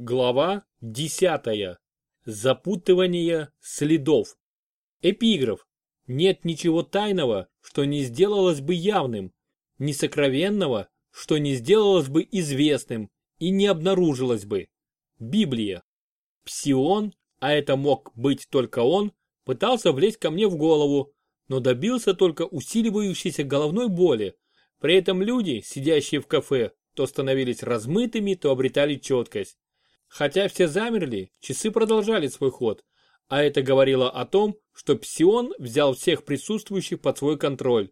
Глава 10. Запутывание следов. Эпиграф. Нет ничего тайного, что не сделалось бы явным, ни сокровенного, что не сделалось бы известным и не обнаружилось бы. Библия. Псион, а это мог быть только он, пытался влезть ко мне в голову, но добился только усиливающейся головной боли. При этом люди, сидящие в кафе, то становились размытыми, то обретали четкость. Хотя все замерли, часы продолжали свой ход, а это говорило о том, что Псион взял всех присутствующих под свой контроль.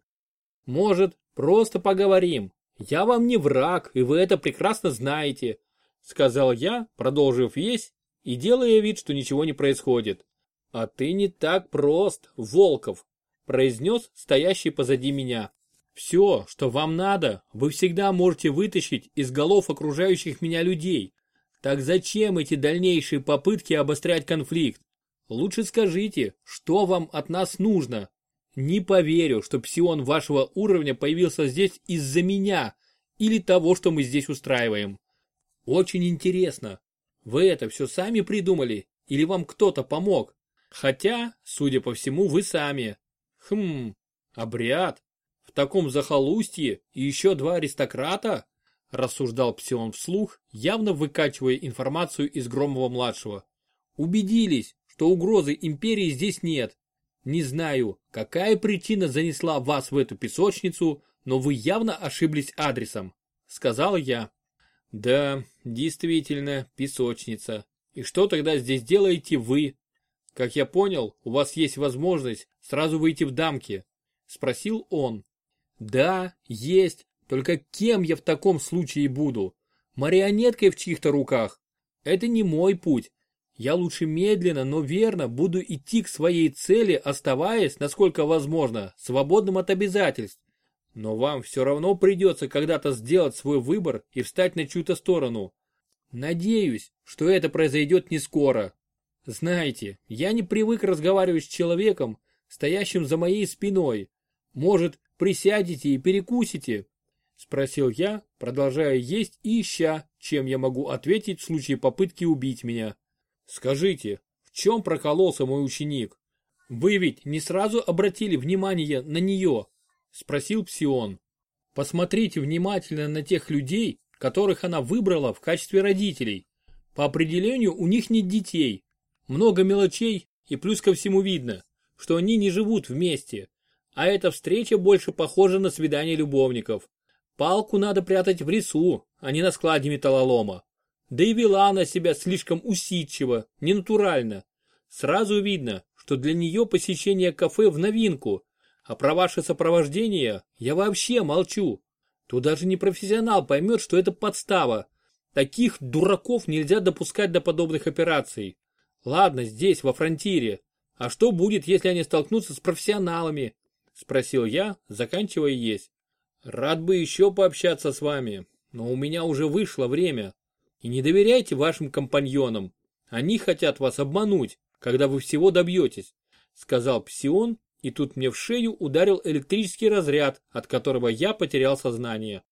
Может, просто поговорим. Я вам не враг, и вы это прекрасно знаете, сказал я, продолжив есть и делая вид, что ничего не происходит. А ты не так прост, Волков, произнес стоящий позади меня. Все, что вам надо, вы всегда можете вытащить из голов окружающих меня людей, так зачем эти дальнейшие попытки обострять конфликт? Лучше скажите, что вам от нас нужно? Не поверю, что псион вашего уровня появился здесь из-за меня или того, что мы здесь устраиваем. Очень интересно. Вы это все сами придумали или вам кто-то помог? Хотя, судя по всему, вы сами. Хм, обряд. В таком захолустье и еще два аристократа? Рассуждал Псион вслух, явно выкачивая информацию из Громова-младшего. Убедились, что угрозы империи здесь нет. Не знаю, какая причина занесла вас в эту песочницу, но вы явно ошиблись адресом, сказал я. Да, действительно, песочница. И что тогда здесь делаете вы? Как я понял, у вас есть возможность сразу выйти в дамки, спросил он. Да, есть, только кем я в таком случае буду? Марионеткой в чьих-то руках? Это не мой путь. Я лучше медленно, но верно буду идти к своей цели, оставаясь, насколько возможно, свободным от обязательств. Но вам все равно придется когда-то сделать свой выбор и встать на чью-то сторону. Надеюсь, что это произойдет не скоро. Знаете, я не привык разговаривать с человеком, стоящим за моей спиной. Может, присядете и перекусите? Спросил я, продолжая есть и ища, чем я могу ответить в случае попытки убить меня. Скажите, в чем прокололся мой ученик? Вы ведь не сразу обратили внимание на нее? Спросил Псион. Посмотрите внимательно на тех людей, которых она выбрала в качестве родителей. По определению у них нет детей. Много мелочей и плюс ко всему видно, что они не живут вместе. А эта встреча больше похожа на свидание любовников. Палку надо прятать в лесу, а не на складе металлолома. Да и вела она себя слишком усидчиво, ненатурально. Сразу видно, что для нее посещение кафе в новинку, а про ваше сопровождение я вообще молчу. Тут даже не профессионал поймет, что это подстава. Таких дураков нельзя допускать до подобных операций. Ладно, здесь, во фронтире. А что будет, если они столкнутся с профессионалами? Спросил я, заканчивая есть. Рад бы еще пообщаться с вами, но у меня уже вышло время. И не доверяйте вашим компаньонам. Они хотят вас обмануть, когда вы всего добьетесь, сказал Псион, и тут мне в шею ударил электрический разряд, от которого я потерял сознание.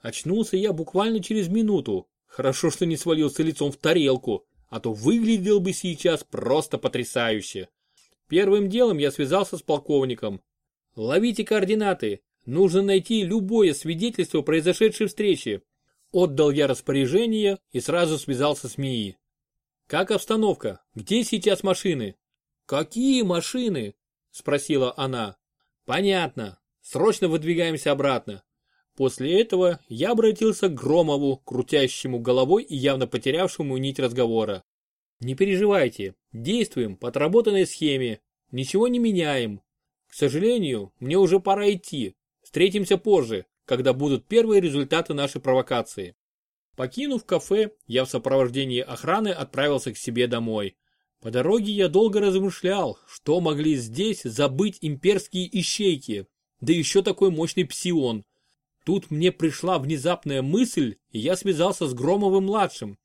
Очнулся я буквально через минуту. Хорошо, что не свалился лицом в тарелку, а то выглядел бы сейчас просто потрясающе. Первым делом я связался с полковником. Ловите координаты, Нужно найти любое свидетельство произошедшей встречи. Отдал я распоряжение и сразу связался с МИИ. Как обстановка? Где сейчас машины? Какие машины? Спросила она. Понятно. Срочно выдвигаемся обратно. После этого я обратился к Громову, крутящему головой и явно потерявшему нить разговора. Не переживайте, действуем по отработанной схеме, ничего не меняем. К сожалению, мне уже пора идти, Встретимся позже, когда будут первые результаты нашей провокации. Покинув кафе, я в сопровождении охраны отправился к себе домой. По дороге я долго размышлял, что могли здесь забыть имперские ищейки, да еще такой мощный псион. Тут мне пришла внезапная мысль, и я связался с Громовым-младшим.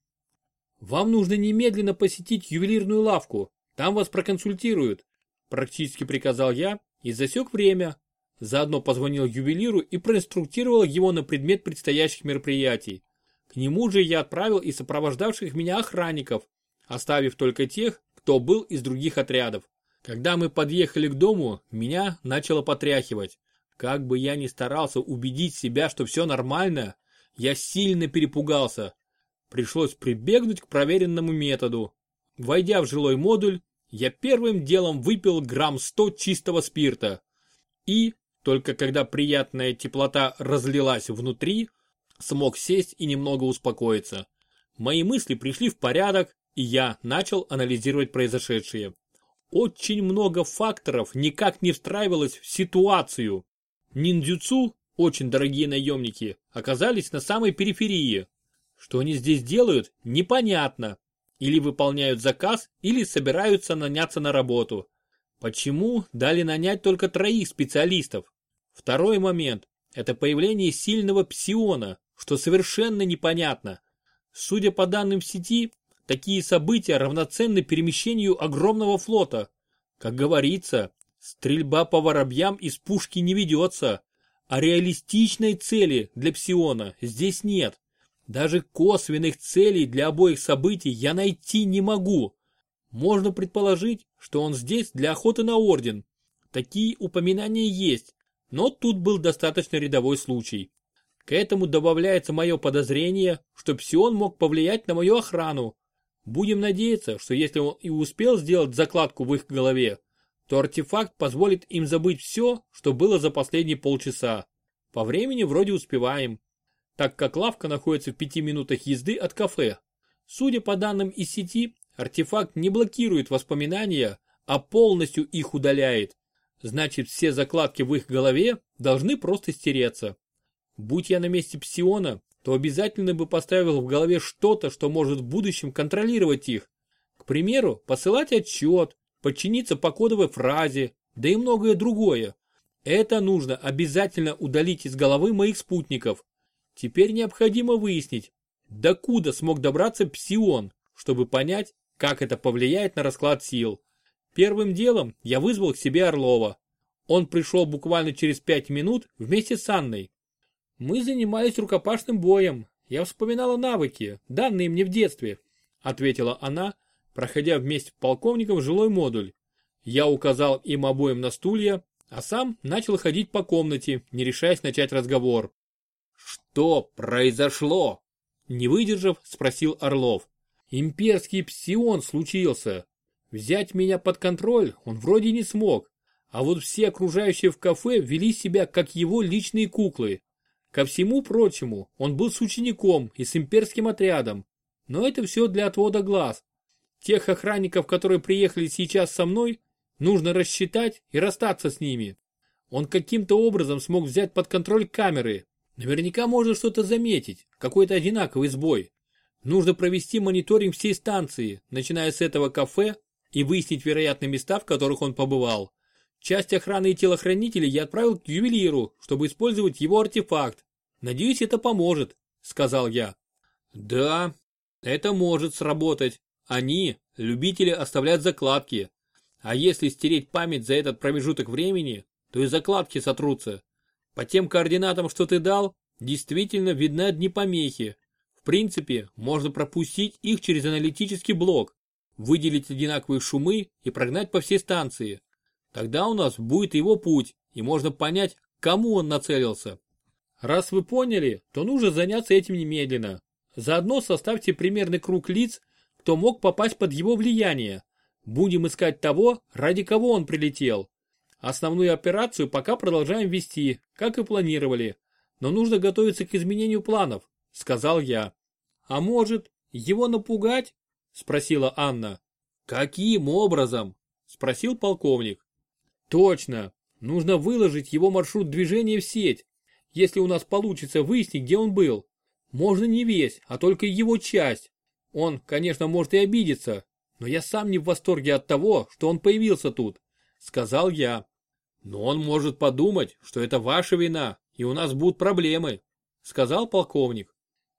«Вам нужно немедленно посетить ювелирную лавку, там вас проконсультируют», практически приказал я и засек время, Заодно позвонил ювелиру и проинструктировал его на предмет предстоящих мероприятий. К нему же я отправил и сопровождавших меня охранников, оставив только тех, кто был из других отрядов. Когда мы подъехали к дому, меня начало потряхивать. Как бы я ни старался убедить себя, что все нормально, я сильно перепугался. Пришлось прибегнуть к проверенному методу. Войдя в жилой модуль, я первым делом выпил грамм 100 чистого спирта. И, только когда приятная теплота разлилась внутри, смог сесть и немного успокоиться. Мои мысли пришли в порядок, и я начал анализировать произошедшее. Очень много факторов никак не встраивалось в ситуацию. Ниндзюцу, очень дорогие наемники, оказались на самой периферии. Что они здесь делают, непонятно. Или выполняют заказ, или собираются наняться на работу. Почему дали нанять только троих специалистов? Второй момент – это появление сильного псиона, что совершенно непонятно. Судя по данным сети, такие события равноценны перемещению огромного флота. Как говорится, стрельба по воробьям из пушки не ведется, а реалистичной цели для псиона здесь нет. Даже косвенных целей для обоих событий я найти не могу. Можно предположить, что он здесь для охоты на орден. Такие упоминания есть, но тут был достаточно рядовой случай. К этому добавляется мое подозрение, что Псион мог повлиять на мою охрану. Будем надеяться, что если он и успел сделать закладку в их голове, то артефакт позволит им забыть все, что было за последние полчаса. По времени вроде успеваем, так как лавка находится в пяти минутах езды от кафе. Судя по данным из сети, артефакт не блокирует воспоминания, а полностью их удаляет. Значит, все закладки в их голове должны просто стереться. Будь я на месте Псиона, то обязательно бы поставил в голове что-то, что может в будущем контролировать их. К примеру, посылать отчет, подчиниться по кодовой фразе, да и многое другое. Это нужно обязательно удалить из головы моих спутников. Теперь необходимо выяснить, докуда смог добраться Псион, чтобы понять, как это повлияет на расклад сил. Первым делом я вызвал к себе Орлова. Он пришел буквально через пять минут вместе с Анной. Мы занимались рукопашным боем. Я вспоминала навыки, данные мне в детстве, ответила она, проходя вместе с полковником в жилой модуль. Я указал им обоим на стулья, а сам начал ходить по комнате, не решаясь начать разговор. «Что произошло?» Не выдержав, спросил Орлов. «Имперский псион случился. Взять меня под контроль он вроде не смог, а вот все окружающие в кафе вели себя как его личные куклы. Ко всему прочему, он был с учеником и с имперским отрядом. Но это все для отвода глаз. Тех охранников, которые приехали сейчас со мной, нужно рассчитать и расстаться с ними. Он каким-то образом смог взять под контроль камеры. Наверняка можно что-то заметить, какой-то одинаковый сбой. Нужно провести мониторинг всей станции, начиная с этого кафе, и выяснить вероятные места, в которых он побывал. Часть охраны и телохранителей я отправил к ювелиру, чтобы использовать его артефакт. Надеюсь, это поможет, сказал я. Да, это может сработать. Они – любители оставлять закладки. А если стереть память за этот промежуток времени, то и закладки сотрутся. По тем координатам, что ты дал, действительно видны одни помехи. В принципе, можно пропустить их через аналитический блок, выделить одинаковые шумы и прогнать по всей станции. Тогда у нас будет его путь, и можно понять, кому он нацелился. Раз вы поняли, то нужно заняться этим немедленно. Заодно составьте примерный круг лиц, кто мог попасть под его влияние. Будем искать того, ради кого он прилетел. Основную операцию пока продолжаем вести, как и планировали. Но нужно готовиться к изменению планов, сказал я. А может, его напугать? Спросила Анна. Каким образом? Спросил полковник. Точно. Нужно выложить его маршрут движения в сеть. Если у нас получится выяснить, где он был. Можно не весь, а только его часть. Он, конечно, может и обидеться, но я сам не в восторге от того, что он появился тут, сказал я. Но он может подумать, что это ваша вина, и у нас будут проблемы, сказал полковник.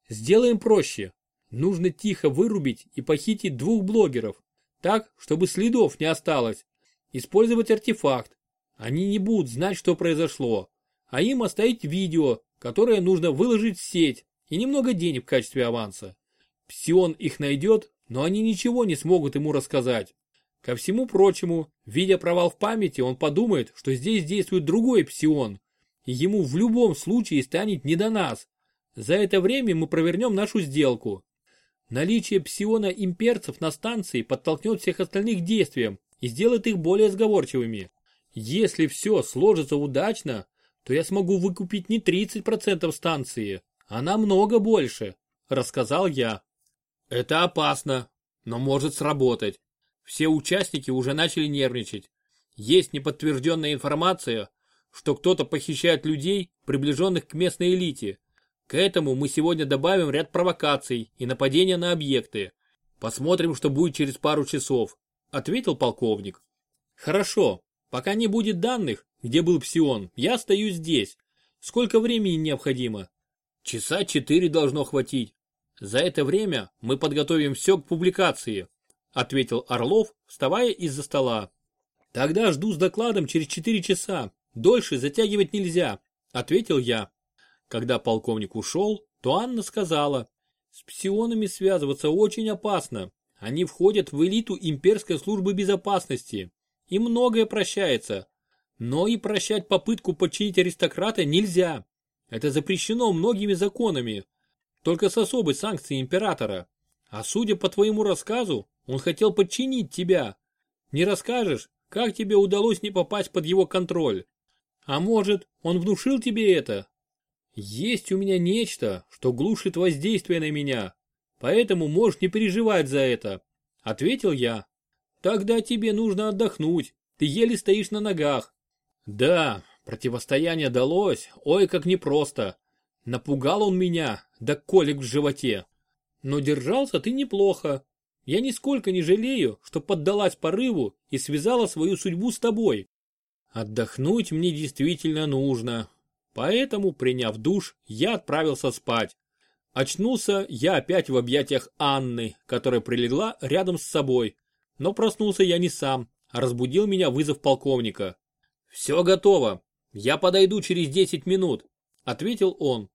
Сделаем проще. Нужно тихо вырубить и похитить двух блогеров, так, чтобы следов не осталось. Использовать артефакт. Они не будут знать, что произошло. А им оставить видео, которое нужно выложить в сеть и немного денег в качестве аванса. Псион их найдет, но они ничего не смогут ему рассказать. Ко всему прочему, видя провал в памяти, он подумает, что здесь действует другой псион, и ему в любом случае станет не до нас. За это время мы провернем нашу сделку. Наличие псиона имперцев на станции подтолкнет всех остальных к действиям и сделает их более сговорчивыми. Если все сложится удачно, то я смогу выкупить не 30% станции, а намного больше, рассказал я. Это опасно, но может сработать. Все участники уже начали нервничать. Есть неподтвержденная информация, что кто-то похищает людей, приближенных к местной элите. К этому мы сегодня добавим ряд провокаций и нападения на объекты. Посмотрим, что будет через пару часов, ответил полковник. Хорошо, пока не будет данных, где был Псион, я остаюсь здесь. Сколько времени необходимо? Часа четыре должно хватить. За это время мы подготовим все к публикации, ответил Орлов, вставая из-за стола. Тогда жду с докладом через четыре часа. Дольше затягивать нельзя, ответил я. Когда полковник ушел, то Анна сказала, с псионами связываться очень опасно. Они входят в элиту имперской службы безопасности. И многое прощается. Но и прощать попытку подчинить аристократа нельзя. Это запрещено многими законами. Только с особой санкцией императора. А судя по твоему рассказу, он хотел подчинить тебя. Не расскажешь, как тебе удалось не попасть под его контроль? А может, он внушил тебе это? Есть у меня нечто, что глушит воздействие на меня. Поэтому можешь не переживать за это. Ответил я. Тогда тебе нужно отдохнуть. Ты еле стоишь на ногах. Да, противостояние далось, ой, как непросто. Напугал он меня, да колик в животе. Но держался ты неплохо. Я нисколько не жалею, что поддалась порыву и связала свою судьбу с тобой. Отдохнуть мне действительно нужно. Поэтому, приняв душ, я отправился спать. Очнулся я опять в объятиях Анны, которая прилегла рядом с собой. Но проснулся я не сам, а разбудил меня вызов полковника. «Все готово. Я подойду через 10 минут», — ответил он.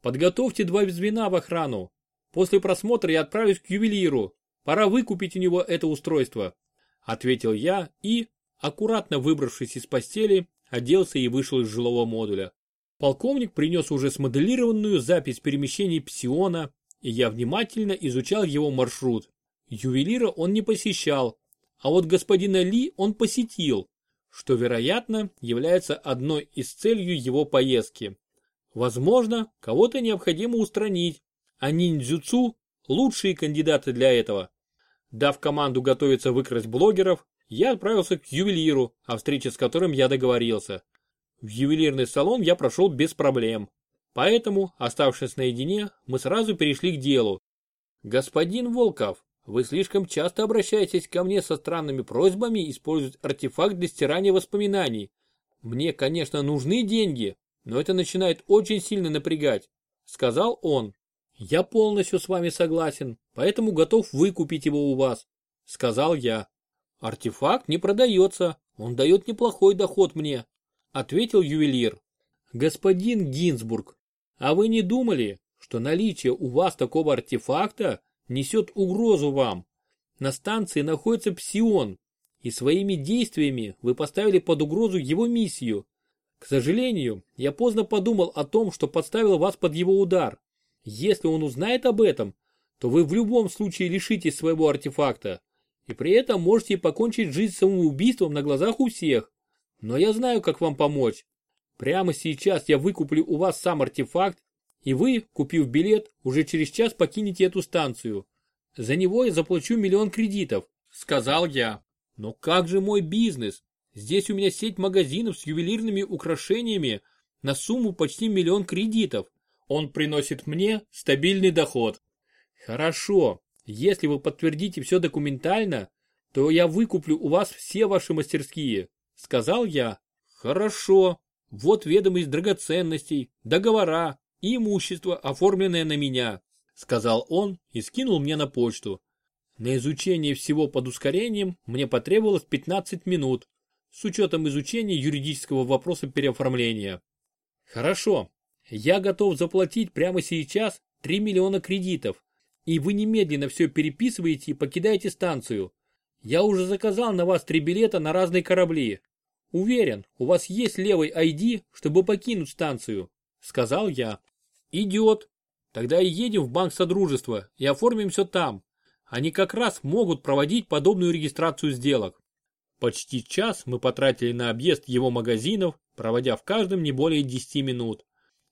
«Подготовьте два звена в охрану. После просмотра я отправлюсь к ювелиру. Пора выкупить у него это устройство», — ответил я и, аккуратно выбравшись из постели, оделся и вышел из жилого модуля. Полковник принес уже смоделированную запись перемещений Псиона, и я внимательно изучал его маршрут. Ювелира он не посещал, а вот господина Ли он посетил, что, вероятно, является одной из целью его поездки. Возможно, кого-то необходимо устранить, а ниндзюцу – лучшие кандидаты для этого. Дав команду готовиться выкрасть блогеров, я отправился к ювелиру, о встрече с которым я договорился. В ювелирный салон я прошел без проблем. Поэтому, оставшись наедине, мы сразу перешли к делу. Господин Волков, вы слишком часто обращаетесь ко мне со странными просьбами использовать артефакт для стирания воспоминаний. Мне, конечно, нужны деньги, но это начинает очень сильно напрягать, сказал он. Я полностью с вами согласен, поэтому готов выкупить его у вас, сказал я. Артефакт не продается, он дает неплохой доход мне, ответил ювелир. Господин Гинзбург, а вы не думали, что наличие у вас такого артефакта несет угрозу вам. На станции находится Псион, и своими действиями вы поставили под угрозу его миссию. К сожалению, я поздно подумал о том, что подставил вас под его удар. Если он узнает об этом, то вы в любом случае лишитесь своего артефакта, и при этом можете покончить жизнь самоубийством на глазах у всех. Но я знаю, как вам помочь. Прямо сейчас я выкуплю у вас сам артефакт и вы, купив билет, уже через час покинете эту станцию. За него я заплачу миллион кредитов, сказал я. Но как же мой бизнес? Здесь у меня сеть магазинов с ювелирными украшениями на сумму почти миллион кредитов. Он приносит мне стабильный доход. Хорошо, если вы подтвердите все документально, то я выкуплю у вас все ваши мастерские, сказал я. Хорошо, вот ведомость драгоценностей, договора, и имущество, оформленное на меня», сказал он и скинул мне на почту. На изучение всего под ускорением мне потребовалось 15 минут, с учетом изучения юридического вопроса переоформления. Хорошо, я готов заплатить прямо сейчас 3 миллиона кредитов, и вы немедленно все переписываете и покидаете станцию. Я уже заказал на вас три билета на разные корабли. Уверен, у вас есть левый ID, чтобы покинуть станцию, сказал я. Идет. Тогда и едем в банк Содружества и оформим все там. Они как раз могут проводить подобную регистрацию сделок. Почти час мы потратили на объезд его магазинов, проводя в каждом не более 10 минут.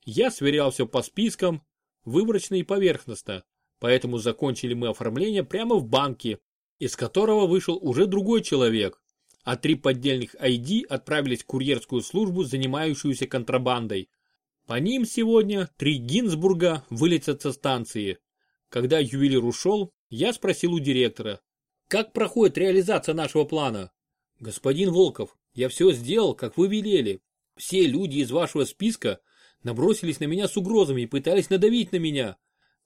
Я сверял все по спискам, выборочно и поверхностно, поэтому закончили мы оформление прямо в банке, из которого вышел уже другой человек, а три поддельных ID отправились в курьерскую службу, занимающуюся контрабандой. По ним сегодня три Гинзбурга вылетят со станции. Когда ювелир ушел, я спросил у директора, как проходит реализация нашего плана? Господин Волков, я все сделал, как вы велели. Все люди из вашего списка набросились на меня с угрозами и пытались надавить на меня.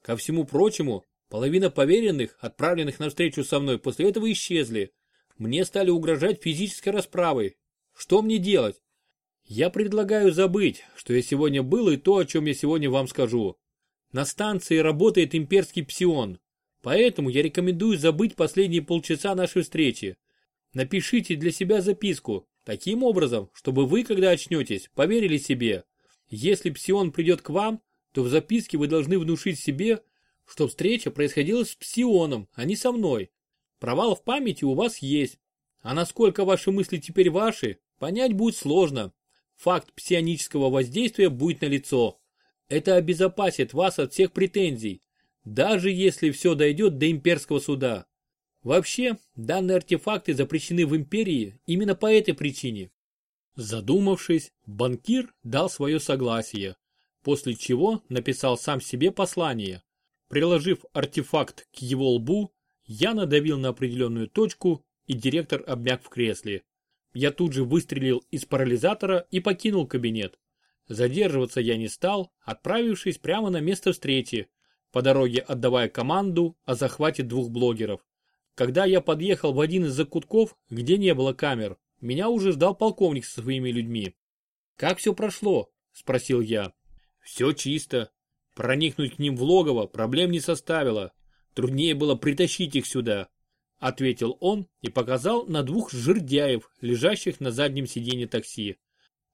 Ко всему прочему, половина поверенных, отправленных на встречу со мной, после этого исчезли. Мне стали угрожать физической расправой. Что мне делать? Я предлагаю забыть, что я сегодня был и то, о чем я сегодня вам скажу. На станции работает имперский псион. Поэтому я рекомендую забыть последние полчаса нашей встречи. Напишите для себя записку, таким образом, чтобы вы, когда очнетесь, поверили себе. Если псион придет к вам, то в записке вы должны внушить себе, что встреча происходила с псионом, а не со мной. Провал в памяти у вас есть. А насколько ваши мысли теперь ваши, понять будет сложно. Факт псионического воздействия будет налицо. Это обезопасит вас от всех претензий, даже если все дойдет до имперского суда. Вообще, данные артефакты запрещены в империи именно по этой причине. Задумавшись, банкир дал свое согласие, после чего написал сам себе послание. Приложив артефакт к его лбу, я надавил на определенную точку, и директор обмяк в кресле. Я тут же выстрелил из парализатора и покинул кабинет. Задерживаться я не стал, отправившись прямо на место встречи, по дороге отдавая команду о захвате двух блогеров. Когда я подъехал в один из закутков, где не было камер, меня уже ждал полковник со своими людьми. «Как все прошло?» – спросил я. «Все чисто. Проникнуть к ним в логово проблем не составило. Труднее было притащить их сюда», – ответил он и показал на двух жердяев, лежащих на заднем сиденье такси.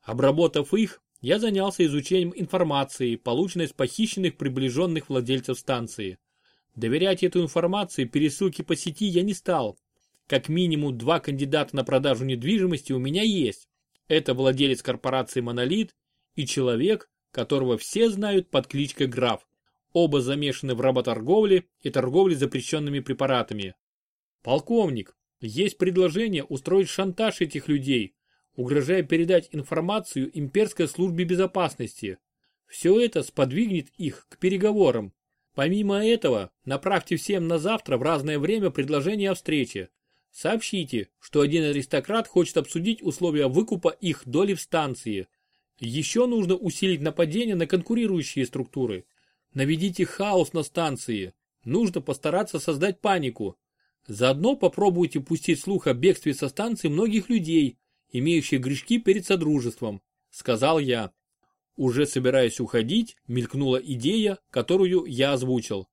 Обработав их, я занялся изучением информации, полученной с похищенных приближенных владельцев станции. Доверять эту информацию пересылки по сети я не стал, как минимум два кандидата на продажу недвижимости у меня есть. Это владелец корпорации «Монолит» и человек, которого все знают под кличкой Граф. Оба замешаны в работорговле и торговле запрещенными препаратами. Полковник, есть предложение устроить шантаж этих людей, угрожая передать информацию имперской службе безопасности. Все это сподвигнет их к переговорам. Помимо этого, направьте всем на завтра в разное время предложение о встрече. Сообщите, что один аристократ хочет обсудить условия выкупа их доли в станции. Еще нужно усилить нападение на конкурирующие структуры. Наведите хаос на станции. Нужно постараться создать панику. Заодно попробуйте пустить слух о бегстве со станции многих людей, имеющих грешки перед Содружеством, сказал я. Уже собираясь уходить, мелькнула идея, которую я озвучил.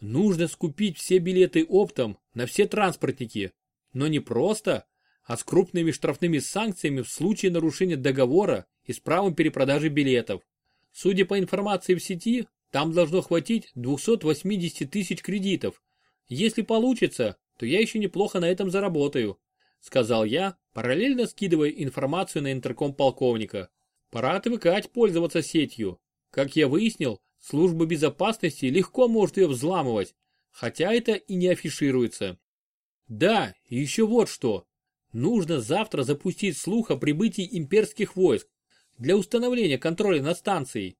Нужно скупить все билеты оптом на все транспортники, но не просто, а с крупными штрафными санкциями в случае нарушения договора и с правом перепродажи билетов. Судя по информации в сети, там должно хватить 280 тысяч кредитов. Если получится, то я еще неплохо на этом заработаю, сказал я, параллельно скидывая информацию на интерком полковника. Пора отвыкать пользоваться сетью. Как я выяснил, служба безопасности легко может ее взламывать, хотя это и не афишируется. Да, еще вот что. Нужно завтра запустить слух о прибытии имперских войск для установления контроля над станцией,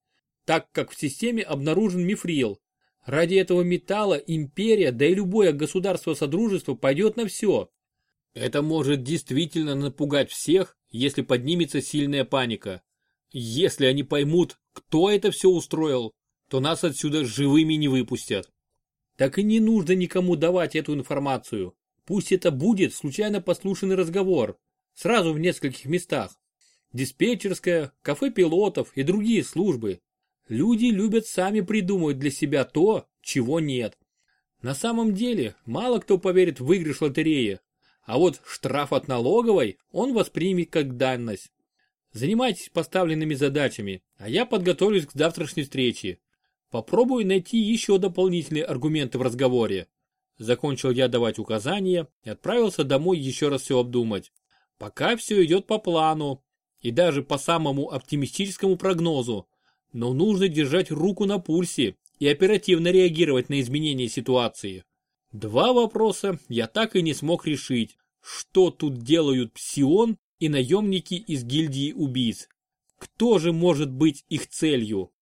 так как в системе обнаружен мифрил. Ради этого металла империя, да и любое государство Содружества пойдет на все. Это может действительно напугать всех, если поднимется сильная паника. Если они поймут, кто это все устроил, то нас отсюда живыми не выпустят. Так и не нужно никому давать эту информацию. Пусть это будет случайно послушанный разговор, сразу в нескольких местах. Диспетчерская, кафе пилотов и другие службы. Люди любят сами придумывать для себя то, чего нет. На самом деле, мало кто поверит в выигрыш лотереи, а вот штраф от налоговой он воспримет как данность. Занимайтесь поставленными задачами, а я подготовлюсь к завтрашней встрече. Попробую найти еще дополнительные аргументы в разговоре. Закончил я давать указания и отправился домой еще раз все обдумать. Пока все идет по плану и даже по самому оптимистическому прогнозу, но нужно держать руку на пульсе и оперативно реагировать на изменения ситуации. Два вопроса я так и не смог решить. Что тут делают Псион и наемники из гильдии убийц? Кто же может быть их целью?